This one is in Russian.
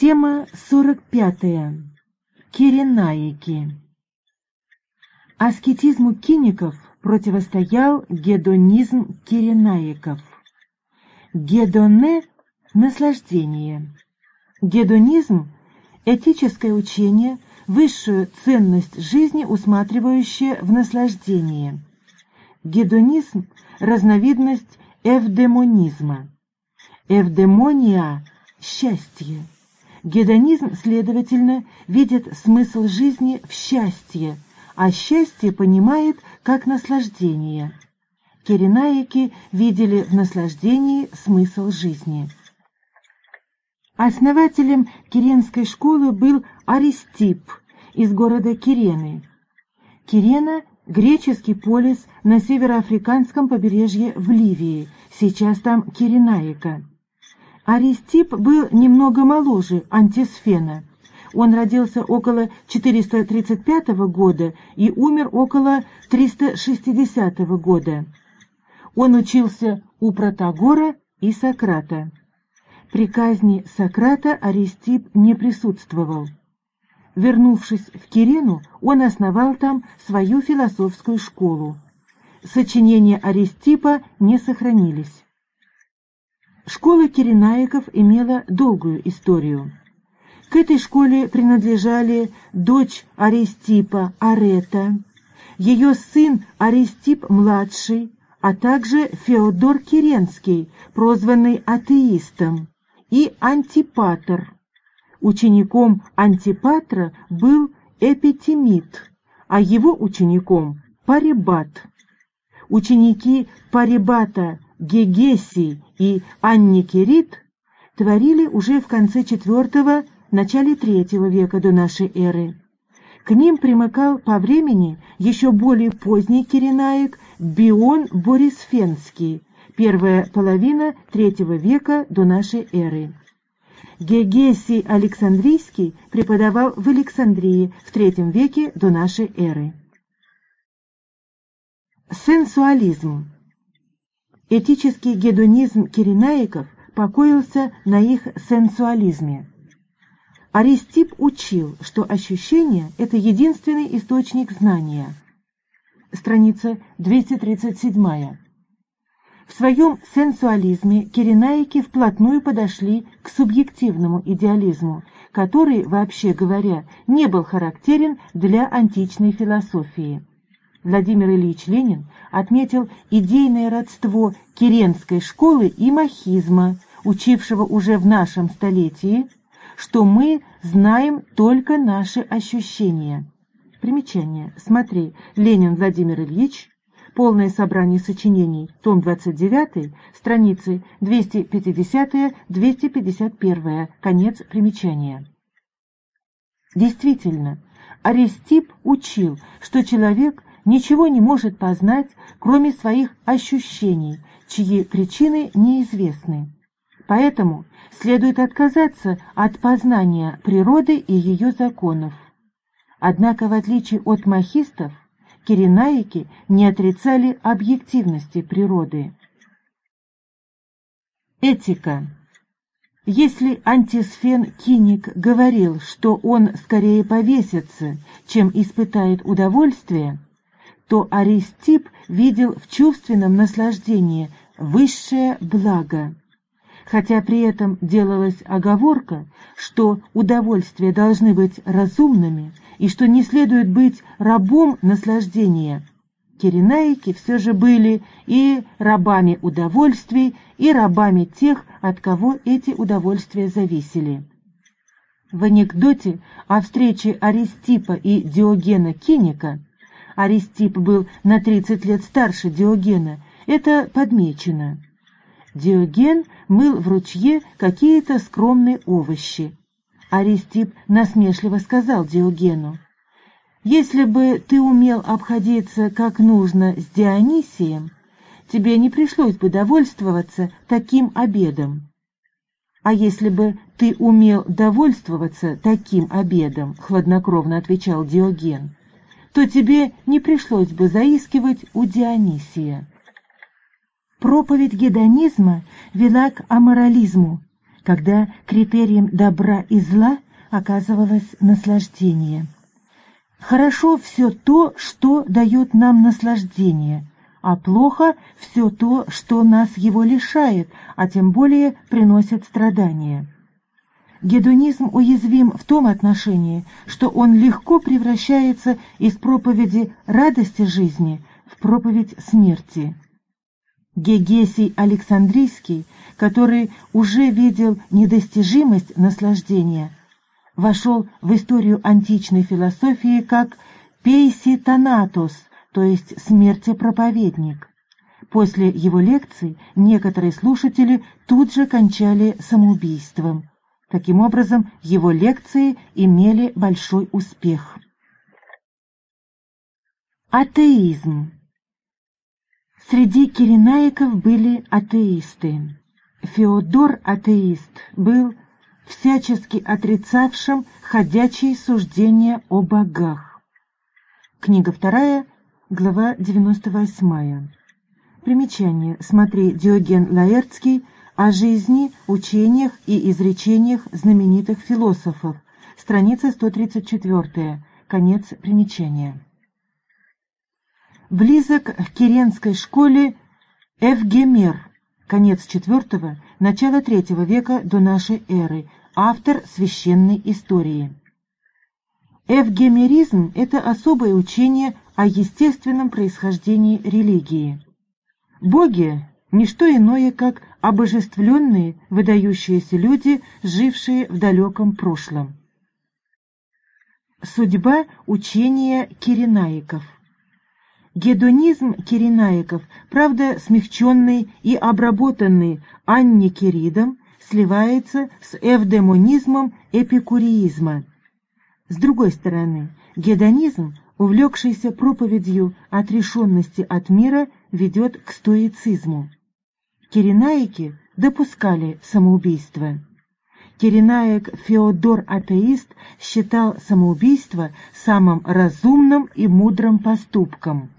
Тема 45. Киренаики. Аскетизму киников противостоял гедонизм киренаиков. Гедоне – наслаждение. Гедонизм – этическое учение, высшую ценность жизни усматривающее в наслаждении. Гедонизм – разновидность эвдемонизма. Эвдемония – счастье. Гедонизм, следовательно, видит смысл жизни в счастье, а счастье понимает как наслаждение. Киренаики видели в наслаждении смысл жизни. Основателем Киренской школы был Аристип из города Кирены. Кирена – греческий полис на североафриканском побережье в Ливии, сейчас там Киренаика. Аристип был немного моложе Антисфена. Он родился около 435 года и умер около 360 года. Он учился у Протагора и Сократа. При казни Сократа Аристип не присутствовал. Вернувшись в Кирену, он основал там свою философскую школу. Сочинения Аристипа не сохранились. Школа Киренаиков имела долгую историю. К этой школе принадлежали дочь Аристипа Арета, ее сын Аристип-младший, а также Феодор Киренский, прозванный атеистом, и Антипатр. Учеником Антипатра был Эпитемит, а его учеником – Парибат. Ученики Парибата Гегеси и Анникерит творили уже в конце IV – начале III века до нашей эры. К ним примыкал по времени еще более поздний Киренаик Бион Борисфенский, первая половина III века до нашей эры. Гегесий Александрийский преподавал в Александрии в III веке до нашей эры. Сенсуализм Этический гедонизм киренаиков покоился на их сенсуализме. Аристип учил, что ощущение – это единственный источник знания. Страница 237. В своем сенсуализме киренаики вплотную подошли к субъективному идеализму, который, вообще говоря, не был характерен для античной философии. Владимир Ильич Ленин отметил идейное родство Киренской школы и махизма, учившего уже в нашем столетии, что мы знаем только наши ощущения. Примечание. Смотри, Ленин Владимир Ильич, полное собрание сочинений, том 29, страницы 250-251, конец примечания. Действительно, Аристип учил, что человек ничего не может познать, кроме своих ощущений, чьи причины неизвестны. Поэтому следует отказаться от познания природы и ее законов. Однако, в отличие от махистов, киренаики не отрицали объективности природы. Этика если антисфен Киник говорил, что он скорее повесится, чем испытает удовольствие, то Аристип видел в чувственном наслаждении высшее благо. Хотя при этом делалась оговорка, что удовольствия должны быть разумными и что не следует быть рабом наслаждения, Киренаики все же были и рабами удовольствий, и рабами тех, от кого эти удовольствия зависели. В анекдоте о встрече Аристипа и Диогена Киника Аристип был на 30 лет старше Диогена, это подмечено. Диоген мыл в ручье какие-то скромные овощи. Аристип насмешливо сказал Диогену, «Если бы ты умел обходиться как нужно с Дионисием, тебе не пришлось бы довольствоваться таким обедом. А если бы ты умел довольствоваться таким обедом, — хладнокровно отвечал Диоген, то тебе не пришлось бы заискивать у Дионисия. Проповедь гедонизма вела к аморализму, когда критерием добра и зла оказывалось наслаждение. Хорошо все то, что дает нам наслаждение, а плохо все то, что нас его лишает, а тем более приносит страдания. Гедонизм уязвим в том отношении, что он легко превращается из проповеди радости жизни в проповедь смерти. Гегесий Александрийский, который уже видел недостижимость наслаждения, вошел в историю античной философии как «пейси танатос», то есть «смерти-проповедник». После его лекций некоторые слушатели тут же кончали самоубийством. Таким образом, его лекции имели большой успех. Атеизм Среди киренаиков были атеисты. Феодор атеист был всячески отрицавшим ходячие суждения о богах. Книга вторая, глава 98. Примечание. Смотри Диоген Лаэртский о жизни, учениях и изречениях знаменитых философов. Страница 134. Конец примечания. Близок к Киренской школе Эвгемер, конец IV, начало III века до нашей эры, автор священной истории. Эвгемеризм – это особое учение о естественном происхождении религии. Боги – не что иное, как обожествленные, выдающиеся люди, жившие в далеком прошлом. Судьба учения киренаиков Гедонизм киренаиков, правда смягченный и обработанный Анни Киридом, сливается с эвдемонизмом эпикуреизма. С другой стороны, гедонизм, увлекшийся проповедью отрешенности от мира, ведет к стоицизму. Киренаики допускали самоубийство. Киренаек Феодор Атеист считал самоубийство самым разумным и мудрым поступком.